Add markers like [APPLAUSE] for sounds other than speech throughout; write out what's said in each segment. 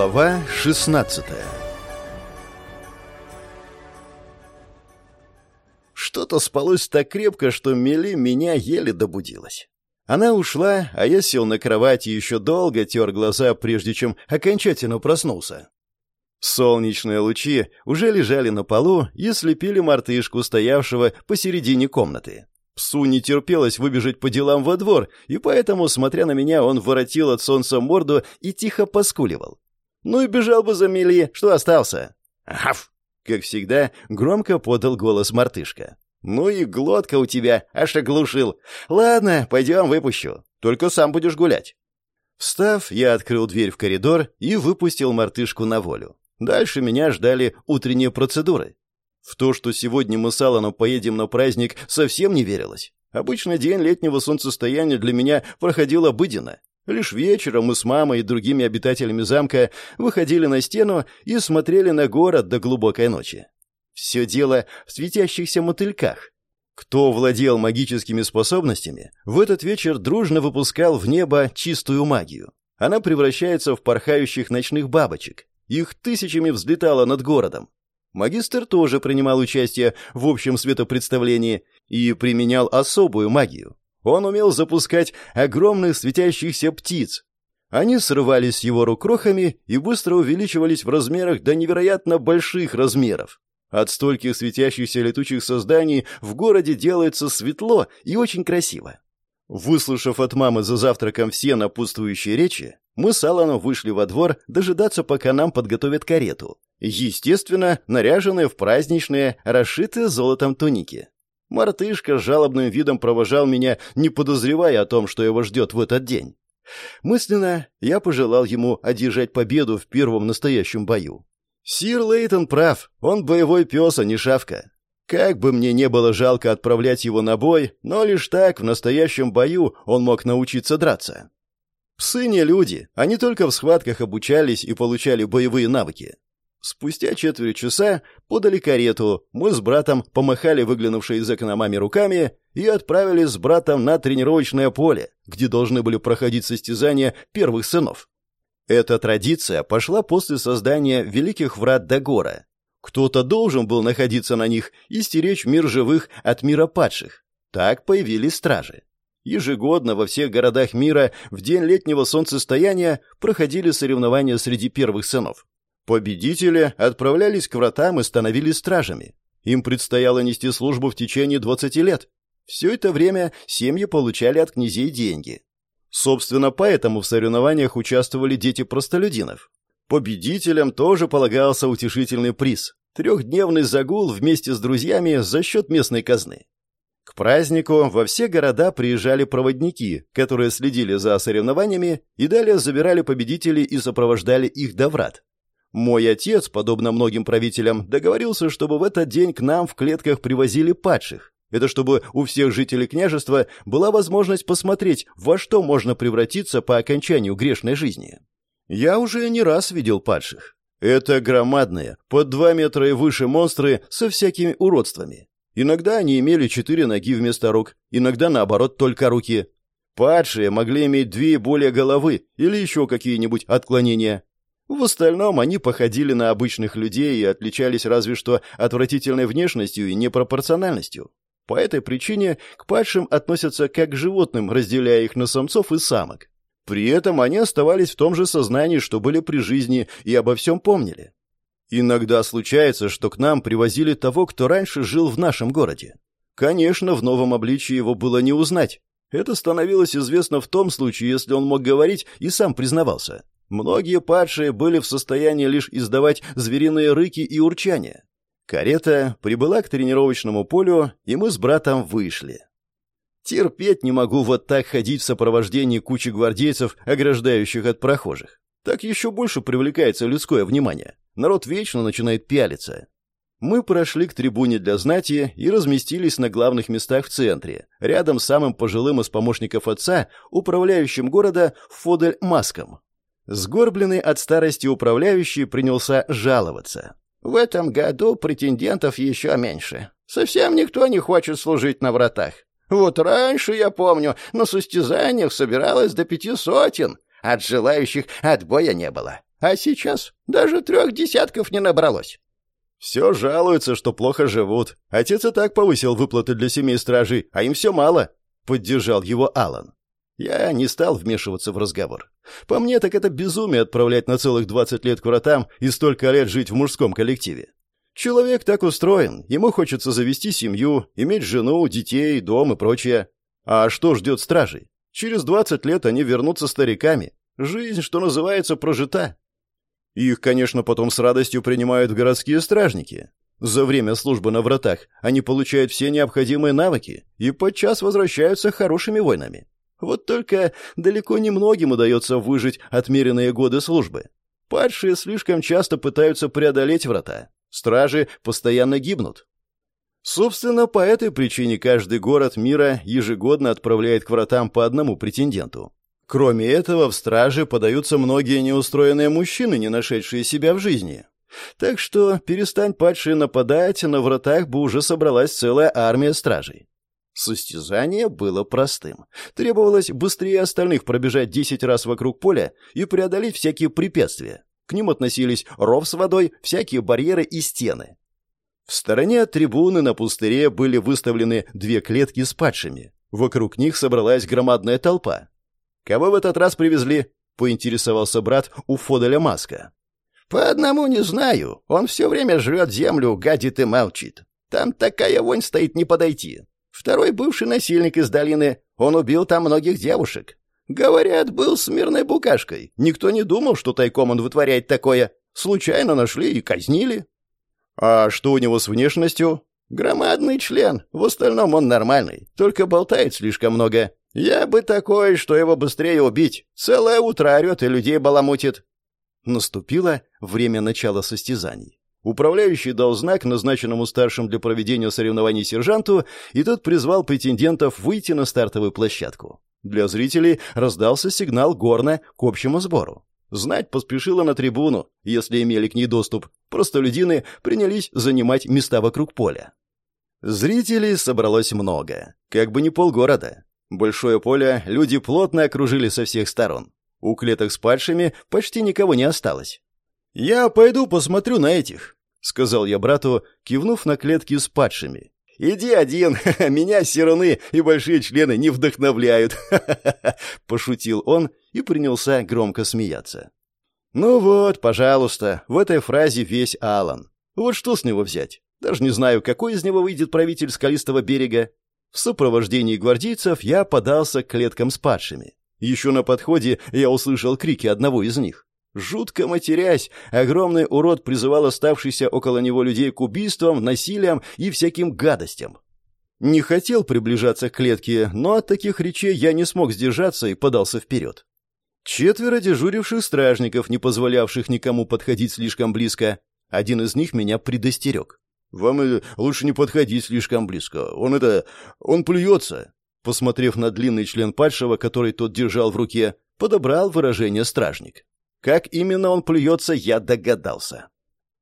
Глава 16 Что-то спалось так крепко, что Мели меня еле добудилась. Она ушла, а я сел на кровати еще долго тер глаза, прежде чем окончательно проснулся. Солнечные лучи уже лежали на полу и слепили мартышку, стоявшего посередине комнаты. Псу не терпелось выбежать по делам во двор, и поэтому, смотря на меня, он воротил от солнца морду и тихо поскуливал. Ну и бежал бы за Мели, что остался. «Аф!» Как всегда, громко подал голос мартышка. «Ну и глотка у тебя, аж оглушил. Ладно, пойдем выпущу. Только сам будешь гулять». Встав, я открыл дверь в коридор и выпустил мартышку на волю. Дальше меня ждали утренние процедуры. В то, что сегодня мы с Алланом поедем на праздник, совсем не верилось. Обычно день летнего солнцестояния для меня проходил обыденно. Лишь вечером мы с мамой и другими обитателями замка выходили на стену и смотрели на город до глубокой ночи. Все дело в светящихся мотыльках. Кто владел магическими способностями, в этот вечер дружно выпускал в небо чистую магию. Она превращается в порхающих ночных бабочек. Их тысячами взлетало над городом. Магистр тоже принимал участие в общем светопредставлении и применял особую магию. Он умел запускать огромных светящихся птиц. Они срывались с его рук крохами и быстро увеличивались в размерах до невероятно больших размеров. От стольких светящихся летучих созданий в городе делается светло и очень красиво. Выслушав от мамы за завтраком все напутствующие речи, мы с Алланом вышли во двор дожидаться, пока нам подготовят карету. Естественно, наряженные в праздничные, расшитые золотом туники. Мартышка с жалобным видом провожал меня, не подозревая о том, что его ждет в этот день. Мысленно я пожелал ему одержать победу в первом настоящем бою. Сир Лейтон прав, он боевой пес, а не шавка. Как бы мне не было жалко отправлять его на бой, но лишь так в настоящем бою он мог научиться драться. Псы не люди, они только в схватках обучались и получали боевые навыки. Спустя четверть часа подали карету, мы с братом помахали выглянувшей из окна маме руками и отправились с братом на тренировочное поле, где должны были проходить состязания первых сынов. Эта традиция пошла после создания Великих Врат Дагора. Кто-то должен был находиться на них и стеречь мир живых от мира падших. Так появились стражи. Ежегодно во всех городах мира в день летнего солнцестояния проходили соревнования среди первых сынов. Победители отправлялись к вратам и становились стражами. Им предстояло нести службу в течение 20 лет. Все это время семьи получали от князей деньги. Собственно, поэтому в соревнованиях участвовали дети простолюдинов. Победителям тоже полагался утешительный приз – трехдневный загул вместе с друзьями за счет местной казны. К празднику во все города приезжали проводники, которые следили за соревнованиями и далее забирали победителей и сопровождали их до врат. Мой отец, подобно многим правителям, договорился, чтобы в этот день к нам в клетках привозили падших. Это чтобы у всех жителей княжества была возможность посмотреть, во что можно превратиться по окончанию грешной жизни. Я уже не раз видел падших. Это громадные, под два метра и выше монстры со всякими уродствами. Иногда они имели четыре ноги вместо рук, иногда, наоборот, только руки. Падшие могли иметь две и более головы или еще какие-нибудь отклонения. В остальном они походили на обычных людей и отличались разве что отвратительной внешностью и непропорциональностью. По этой причине к падшим относятся как к животным, разделяя их на самцов и самок. При этом они оставались в том же сознании, что были при жизни, и обо всем помнили. Иногда случается, что к нам привозили того, кто раньше жил в нашем городе. Конечно, в новом обличии его было не узнать. Это становилось известно в том случае, если он мог говорить и сам признавался. Многие падшие были в состоянии лишь издавать звериные рыки и урчания. Карета прибыла к тренировочному полю, и мы с братом вышли. Терпеть не могу вот так ходить в сопровождении кучи гвардейцев, ограждающих от прохожих. Так еще больше привлекается людское внимание. Народ вечно начинает пялиться. Мы прошли к трибуне для знати и разместились на главных местах в центре, рядом с самым пожилым из помощников отца, управляющим города Фодель Маском. Сгорбленный от старости управляющий принялся жаловаться. «В этом году претендентов еще меньше. Совсем никто не хочет служить на вратах. Вот раньше, я помню, на состязаниях собиралось до пяти сотен. От желающих отбоя не было. А сейчас даже трех десятков не набралось. Все жалуются, что плохо живут. Отец и так повысил выплаты для семей стражей, а им все мало. Поддержал его Алан. Я не стал вмешиваться в разговор. По мне, так это безумие отправлять на целых 20 лет к вратам и столько лет жить в мужском коллективе. Человек так устроен, ему хочется завести семью, иметь жену, детей, дом и прочее. А что ждет стражей? Через 20 лет они вернутся стариками. Жизнь, что называется, прожита. Их, конечно, потом с радостью принимают городские стражники. За время службы на вратах они получают все необходимые навыки и подчас возвращаются хорошими воинами. Вот только далеко не многим удается выжить отмеренные годы службы. Падшие слишком часто пытаются преодолеть врата. Стражи постоянно гибнут. Собственно, по этой причине каждый город мира ежегодно отправляет к вратам по одному претенденту. Кроме этого, в страже подаются многие неустроенные мужчины, не нашедшие себя в жизни. Так что перестань падшие нападать, на вратах бы уже собралась целая армия стражей. Состязание было простым. Требовалось быстрее остальных пробежать 10 раз вокруг поля и преодолеть всякие препятствия. К ним относились ров с водой, всякие барьеры и стены. В стороне от трибуны на пустыре были выставлены две клетки с падшими. Вокруг них собралась громадная толпа. «Кого в этот раз привезли?» — поинтересовался брат у Фоделя Маска. «По одному не знаю. Он все время жрет землю, гадит и молчит. Там такая вонь стоит не подойти. Второй бывший насильник из долины. Он убил там многих девушек. Говорят, был смирной букашкой. Никто не думал, что тайком он вытворяет такое. Случайно нашли и казнили». «А что у него с внешностью?» «Громадный член. В остальном он нормальный. Только болтает слишком много. Я бы такой, что его быстрее убить. Целое утро орет и людей баламутит. Наступило время начала состязаний. Управляющий дал знак назначенному старшим для проведения соревнований сержанту, и тот призвал претендентов выйти на стартовую площадку. Для зрителей раздался сигнал горна к общему сбору. Знать поспешила на трибуну, если имели к ней доступ. Простолюдины принялись занимать места вокруг поля. Зрителей собралось много, как бы не полгорода. Большое поле люди плотно окружили со всех сторон. У клеток с падшими почти никого не осталось. «Я пойду посмотрю на этих», — сказал я брату, кивнув на клетки с падшими. «Иди один, [LAUGHS] меня серуны и большие члены не вдохновляют», [LAUGHS] — пошутил он и принялся громко смеяться. «Ну вот, пожалуйста, в этой фразе весь Алан. Вот что с него взять? Даже не знаю, какой из него выйдет правитель скалистого берега. В сопровождении гвардейцев я подался к клеткам с падшими. Еще на подходе я услышал крики одного из них. Жутко матерясь, огромный урод призывал оставшихся около него людей к убийствам, насилиям и всяким гадостям. Не хотел приближаться к клетке, но от таких речей я не смог сдержаться и подался вперед. Четверо дежуривших стражников, не позволявших никому подходить слишком близко. Один из них меня предостерег. «Вам лучше не подходить слишком близко. Он это... он плюется». Посмотрев на длинный член падшего, который тот держал в руке, подобрал выражение стражник. Как именно он плюется, я догадался.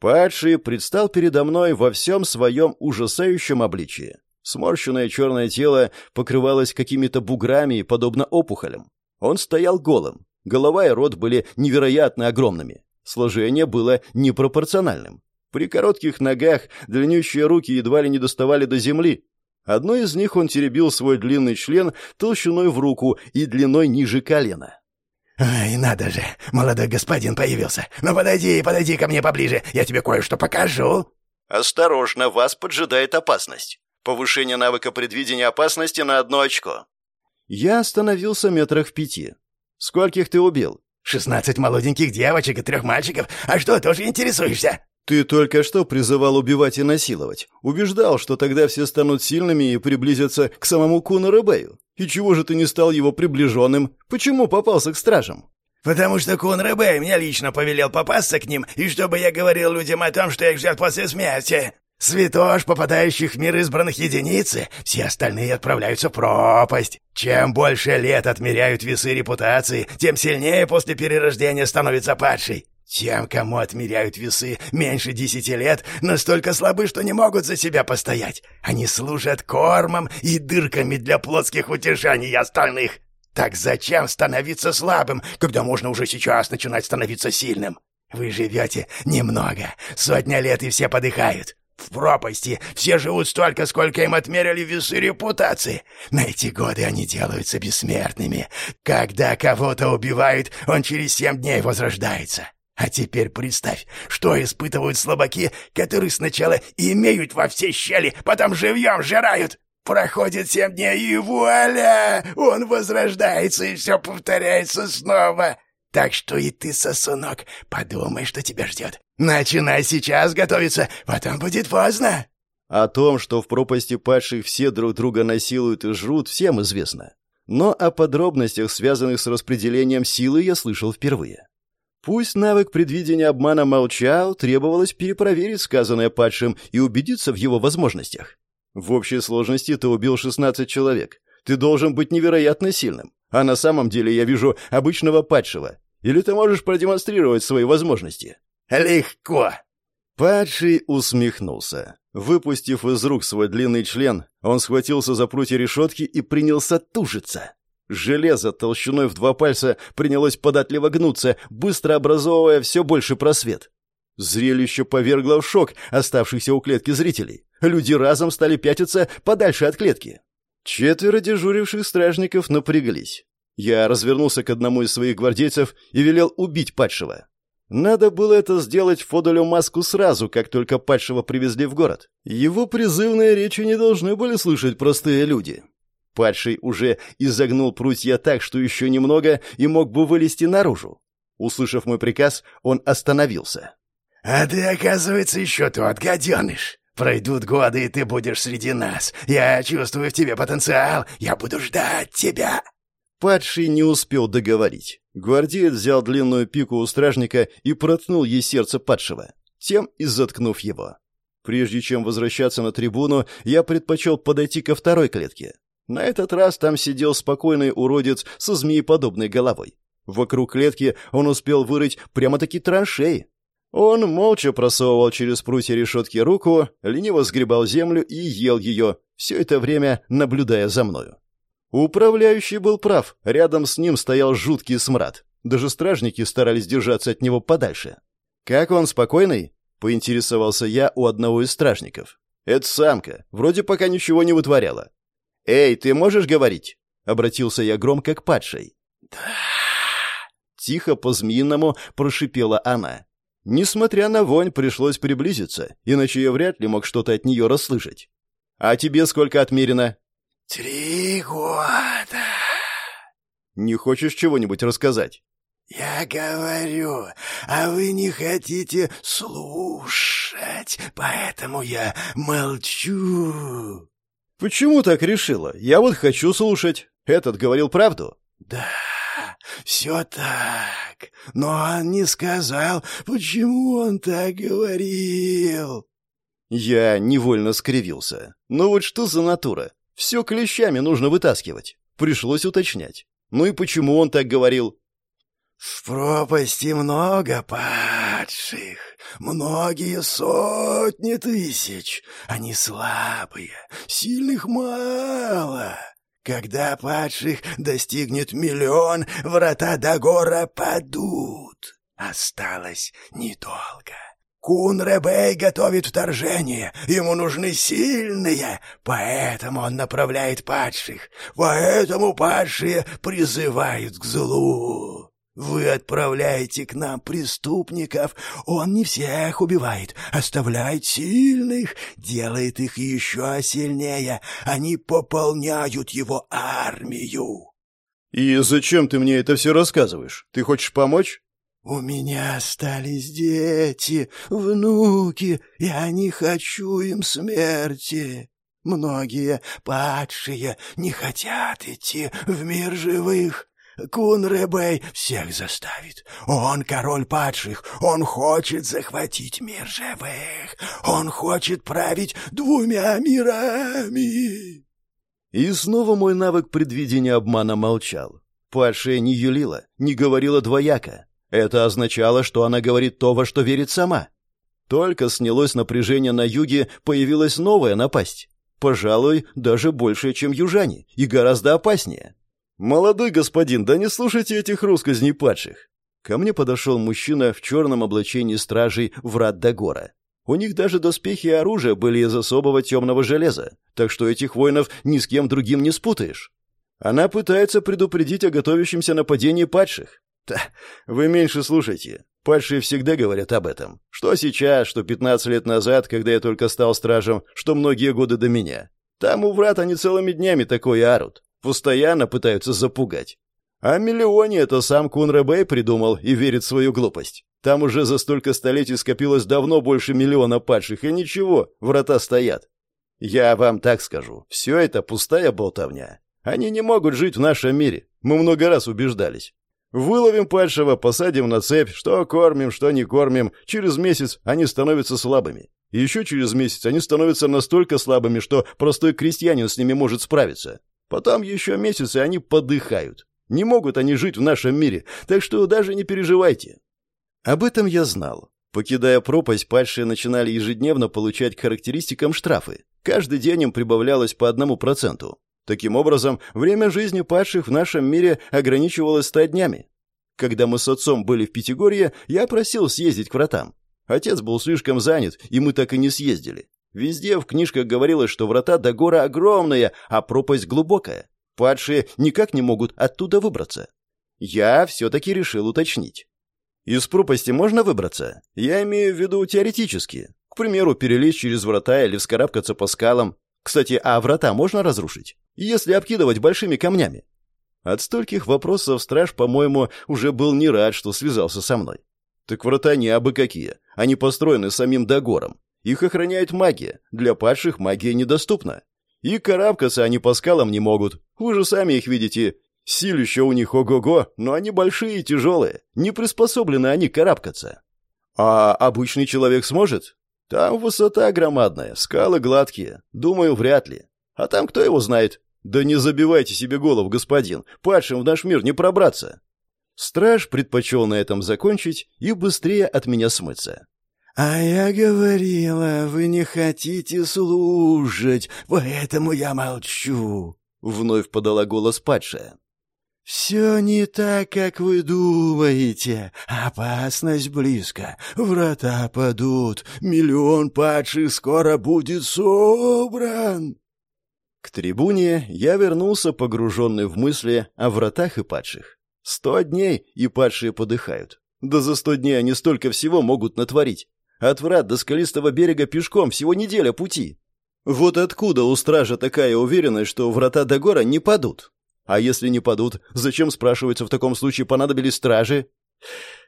Падший предстал передо мной во всем своем ужасающем обличии. Сморщенное черное тело покрывалось какими-то буграми, подобно опухолям. Он стоял голым. Голова и рот были невероятно огромными. Сложение было непропорциональным. При коротких ногах длиннющие руки едва ли не доставали до земли. Одной из них он теребил свой длинный член толщиной в руку и длиной ниже колена. «Ай, надо же, молодой господин появился. Ну подойди, подойди ко мне поближе, я тебе кое-что покажу». «Осторожно, вас поджидает опасность. Повышение навыка предвидения опасности на одно очко». Я остановился метрах в пяти. «Скольких ты убил?» «Шестнадцать молоденьких девочек и трех мальчиков. А что, тоже интересуешься?» Ты только что призывал убивать и насиловать. Убеждал, что тогда все станут сильными и приблизятся к самому Куну Рэбею. И чего же ты не стал его приближенным? Почему попался к стражам? «Потому что Кун Рэбэй меня лично повелел попасться к ним, и чтобы я говорил людям о том, что их ждет после смерти. Святош, попадающих в мир избранных единицы, все остальные отправляются в пропасть. Чем больше лет отмеряют весы репутации, тем сильнее после перерождения становится падший. Тем, кому отмеряют весы меньше десяти лет, настолько слабы, что не могут за себя постоять. Они служат кормом и дырками для плотских утешаний остальных. Так зачем становиться слабым, когда можно уже сейчас начинать становиться сильным? Вы живете немного, сотня лет и все подыхают. В пропасти все живут столько, сколько им отмерили весы репутации. На эти годы они делаются бессмертными. Когда кого-то убивают, он через семь дней возрождается. А теперь представь, что испытывают слабаки, которые сначала имеют во все щели, потом живьем жирают. Проходит семь дней, и вуаля! Он возрождается, и все повторяется снова. Так что и ты, сосунок, подумай, что тебя ждет. Начинай сейчас готовиться, потом будет поздно. О том, что в пропасти падших все друг друга насилуют и жрут, всем известно. Но о подробностях, связанных с распределением силы, я слышал впервые. Пусть навык предвидения обмана молчал, требовалось перепроверить сказанное падшим и убедиться в его возможностях. В общей сложности ты убил 16 человек. Ты должен быть невероятно сильным. А на самом деле я вижу обычного падшего. Или ты можешь продемонстрировать свои возможности? Легко. Падший усмехнулся. Выпустив из рук свой длинный член, он схватился за прутья решетки и принялся тужиться. Железо толщиной в два пальца принялось податливо гнуться, быстро образовывая все больше просвет. Зрелище повергло в шок оставшихся у клетки зрителей. Люди разом стали пятиться подальше от клетки. Четверо дежуривших стражников напряглись. Я развернулся к одному из своих гвардейцев и велел убить падшего. Надо было это сделать Фодолю Маску сразу, как только падшего привезли в город. Его призывные речи не должны были слышать простые люди. Падший уже изогнул прутья так, что еще немного и мог бы вылезти наружу. Услышав мой приказ, он остановился. «А ты, оказывается, еще тот гаденыш. Пройдут годы, и ты будешь среди нас. Я чувствую в тебе потенциал. Я буду ждать тебя». Падший не успел договорить. Гвардеец взял длинную пику у стражника и проткнул ей сердце падшего, тем и заткнув его. Прежде чем возвращаться на трибуну, я предпочел подойти ко второй клетке. На этот раз там сидел спокойный уродец со змееподобной головой. Вокруг клетки он успел вырыть прямо-таки траншеи. Он молча просовывал через прутья решетки руку, лениво сгребал землю и ел ее, все это время наблюдая за мною. Управляющий был прав, рядом с ним стоял жуткий смрад. Даже стражники старались держаться от него подальше. «Как он, спокойный?» — поинтересовался я у одного из стражников. «Это самка, вроде пока ничего не вытворяла». «Эй, ты можешь говорить?» — обратился я громко к падшей. «Да...» Тихо по-змеиному прошипела она. Несмотря на вонь, пришлось приблизиться, иначе я вряд ли мог что-то от нее расслышать. «А тебе сколько отмерено?» «Три года». «Не хочешь чего-нибудь рассказать?» «Я говорю, а вы не хотите слушать, поэтому я молчу». «Почему так решила? Я вот хочу слушать. Этот говорил правду?» «Да, все так, но он не сказал, почему он так говорил». Я невольно скривился. «Ну вот что за натура? Все клещами нужно вытаскивать. Пришлось уточнять. Ну и почему он так говорил? В пропасти много падших, многие сотни тысяч. Они слабые, сильных мало. Когда падших достигнет миллион, врата до гора падут. Осталось недолго. Кун Ребей готовит вторжение, ему нужны сильные, поэтому он направляет падших, поэтому падшие призывают к злу. Вы отправляете к нам преступников, он не всех убивает, оставляет сильных, делает их еще сильнее, они пополняют его армию. «И зачем ты мне это все рассказываешь? Ты хочешь помочь?» «У меня остались дети, внуки, я не хочу им смерти. Многие падшие не хотят идти в мир живых. Кун Ребей всех заставит. Он король падших, он хочет захватить мир живых, он хочет править двумя мирами». И снова мой навык предвидения обмана молчал. Падшая не юлила, не говорила двояко. Это означало, что она говорит то, во что верит сама. Только снялось напряжение на юге, появилась новая напасть. Пожалуй, даже больше, чем южане, и гораздо опаснее. «Молодой господин, да не слушайте этих русскозней падших!» Ко мне подошел мужчина в черном облачении стражей врат Дагора. У них даже доспехи и оружие были из особого темного железа, так что этих воинов ни с кем другим не спутаешь. Она пытается предупредить о готовящемся нападении падших. Да, вы меньше слушайте. Падшие всегда говорят об этом. Что сейчас, что 15 лет назад, когда я только стал стражем, что многие годы до меня. Там у врат они целыми днями такое орут. Постоянно пытаются запугать. А миллионе это сам Кунребей придумал и верит в свою глупость. Там уже за столько столетий скопилось давно больше миллиона падших, и ничего, врата стоят. Я вам так скажу, все это пустая болтовня. Они не могут жить в нашем мире. Мы много раз убеждались. Выловим падшего, посадим на цепь, что кормим, что не кормим. Через месяц они становятся слабыми. Еще через месяц они становятся настолько слабыми, что простой крестьянин с ними может справиться. Потом еще месяц, и они подыхают. Не могут они жить в нашем мире, так что даже не переживайте. Об этом я знал. Покидая пропасть, падшие начинали ежедневно получать характеристикам штрафы. Каждый день им прибавлялось по одному проценту. Таким образом, время жизни падших в нашем мире ограничивалось ста днями. Когда мы с отцом были в Пятигорье, я просил съездить к вратам. Отец был слишком занят, и мы так и не съездили. Везде в книжках говорилось, что врата до гора огромные, а пропасть глубокая. Падшие никак не могут оттуда выбраться. Я все-таки решил уточнить. Из пропасти можно выбраться? Я имею в виду теоретически. К примеру, перелезть через врата или вскарабкаться по скалам. Кстати, а врата можно разрушить? Если обкидывать большими камнями? От стольких вопросов страж, по-моему, уже был не рад, что связался со мной. Так врата не абы какие. Они построены самим Дагором. Их охраняет магия. Для падших магия недоступна. И карабкаться они по скалам не могут. Вы же сами их видите. Силища у них ого-го, но они большие и тяжелые. Не приспособлены они карабкаться. А обычный человек сможет? Там высота громадная, скалы гладкие. Думаю, вряд ли. А там кто его знает? Да не забивайте себе голову, господин. Падшим в наш мир не пробраться. Страж предпочел на этом закончить и быстрее от меня смыться. «А я говорила, вы не хотите слушать, поэтому я молчу», — вновь подала голос падшая. «Все не так, как вы думаете. Опасность близко. Врата падут. Миллион падших скоро будет собран». К трибуне я вернулся, погруженный в мысли о вратах и падших. Сто дней, и падшие подыхают. Да за сто дней они столько всего могут натворить. От врат до скалистого берега пешком всего неделя пути. Вот откуда у стража такая уверенность, что врата до гора не падут? А если не падут, зачем, спрашивается, в таком случае понадобились стражи?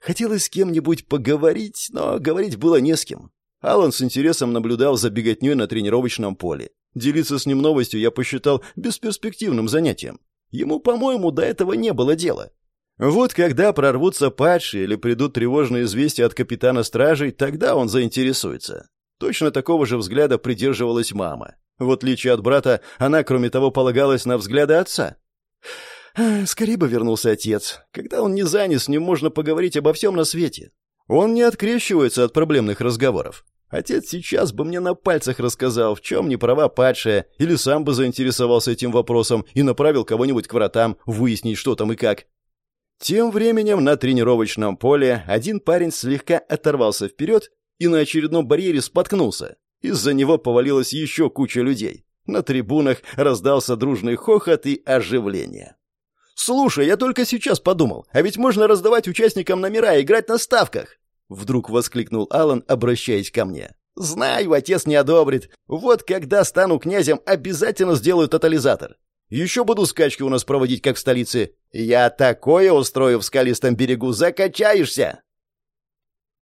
Хотелось с кем-нибудь поговорить, но говорить было не с кем. Алан с интересом наблюдал за беготней на тренировочном поле. Делиться с ним новостью я посчитал бесперспективным занятием. Ему, по-моему, до этого не было дела. Вот когда прорвутся падшие или придут тревожные известия от капитана стражей, тогда он заинтересуется. Точно такого же взгляда придерживалась мама. В отличие от брата, она, кроме того, полагалась на взгляды отца. Скорее бы вернулся отец. Когда он не занят, с ним можно поговорить обо всем на свете. Он не открещивается от проблемных разговоров. Отец сейчас бы мне на пальцах рассказал, в чем не права падшая, или сам бы заинтересовался этим вопросом и направил кого-нибудь к вратам, выяснить, что там и как. Тем временем на тренировочном поле один парень слегка оторвался вперед и на очередном барьере споткнулся. Из-за него повалилась еще куча людей. На трибунах раздался дружный хохот и оживление. «Слушай, я только сейчас подумал, а ведь можно раздавать участникам номера и играть на ставках!» Вдруг воскликнул Алан, обращаясь ко мне. «Знаю, отец не одобрит. Вот когда стану князем, обязательно сделаю тотализатор. Еще буду скачки у нас проводить, как в столице. Я такое устрою в скалистом берегу, закачаешься!»